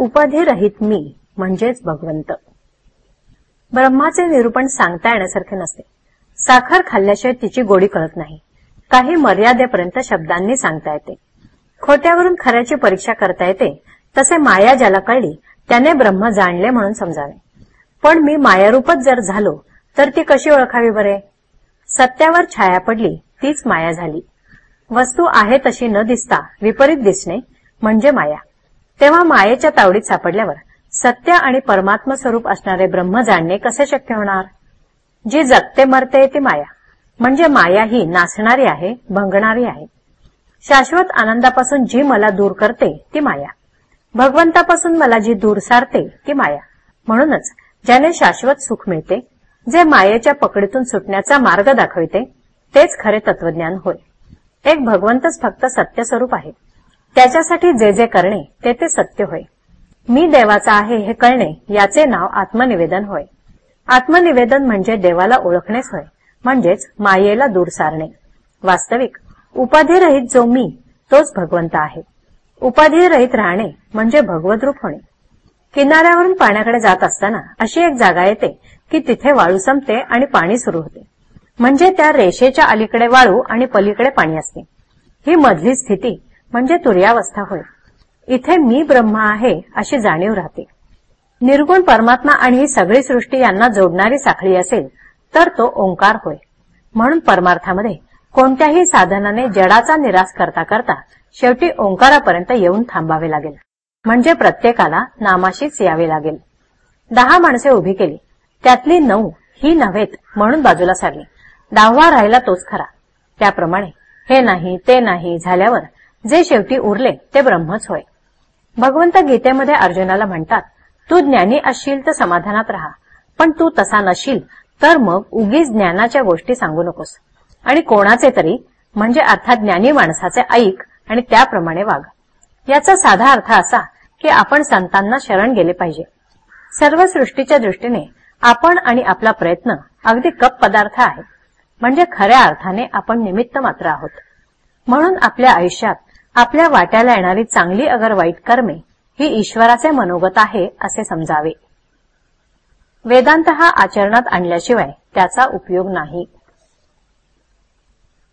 उपाधिरहित मी म्हणजेच भगवंत. ब्रह्माचे निरूपण सांगता येण्यासारखे नसते. साखर खाल्ल्याशिवाय तिची गोडी कळत नाही. काही मर्यादेपर्यंत शब्दांनी सांगता येते. खोट्यावरून खऱ्याची परीक्षा करता येते. तसे माया ज्याला कळली त्याने ब्रह्म जाणले म्हणून समजावे. पण मी मायारूपच जर झालो तर ती कशी ओळखावी बरे? सत्यावर छाया पडली तीच माया झाली. वस्तू आहे तशी न दिसता विपरीत दिसणे म्हणजे माया. तेव्हा मायेच्या तावडीत सापडल्यावर सत्य आणि परमात्म स्वरूप असणारे ब्रह्म जाणणे कसे शक्य होणार? जी जगते मरते ती माया. म्हणजे माया ही नाचणारी आहे भंगणारी आहे. शाश्वत आनंदापासून जी मला दूर करते ती माया. भगवंतापासून मला जी दूर सारते ती माया. म्हणूनच ज्याने शाश्वत सुख मिळते जे मायेच्या पकडीतून सुटण्याचा मार्ग दाखविते तेच खरे तत्वज्ञान होय. एक भगवंतच फक्त सत्य स्वरूप आहे त्याच्यासाठी जे जे करणे ते ते सत्य होय. मी देवाचा आहे हे कळणे याचे नाव आत्मनिवेदन होय. आत्मनिवेदन म्हणजे देवाला ओळखणेच होय म्हणजेच मायेला दूर सारणे. वास्तविक उपाधिरहित जो मी तोच भगवंत आहे. उपाधिरहित राहणे म्हणजे भगवद्रूप होणे. किनाऱ्यावरून पाण्याकडे जात असताना अशी एक जागा येते की तिथे वाळू संपते आणि पाणी सुरू होते. म्हणजे त्या रेषेच्या अलीकडे वाळू आणि पलीकडे पाणी असते. ही मधली स्थिती म्हणजे तुर्यावस्था होय. इथे मी ब्रह्म आहे अशी जाणीव राहते. निर्गुण परमात्मा आणि ही सगळी सृष्टी यांना जोडणारी साखळी असेल तर तो ओंकार होय. म्हणून परमार्थामध्ये कोणत्याही साधनाने जडाचा निराश करता करता शेवटी ओंकारापर्यंत येऊन थांबावे लागेल. म्हणजे प्रत्येकाला नामाशीच यावे लागेल. दहा माणसे उभी केली. त्यातली नऊ ही नव्हेत म्हणून बाजूला सारली. दहावा राहिला तोच खरा. त्याप्रमाणे हे नाही ते नाही झाल्यावर जे शेवटी उरले ते ब्रह्मच होय. भगवंत गीतेमध्ये अर्जुनाला म्हणतात तू ज्ञानी असशील तर समाधानात राहा पण तू तसा नशील तर मग उगीच ज्ञानाच्या गोष्टी सांगू नकोस. आणि कोणाचे तरी म्हणजे अर्थात ज्ञानी माणसाचे ऐक आणि त्याप्रमाणे वाग. याचा साधा अर्थ असा की आपण संतांना शरण गेले पाहिजे. सर्व सृष्टीच्या दृष्टीने आपण आणि आपला प्रयत्न अगदी कप पदार्थ आहे. म्हणजे खऱ्या अर्थाने आपण निमित्त मात्र आहोत. म्हणून आपल्या आयुष्यात आपल्या वाट्याला येणारी चांगली अगर वाईट कर्मे ही ईश्वराचे मनोगत आहे असे समजावे. वेदांत हा आचरणात आणल्याशिवाय त्याचा उपयोग नाही.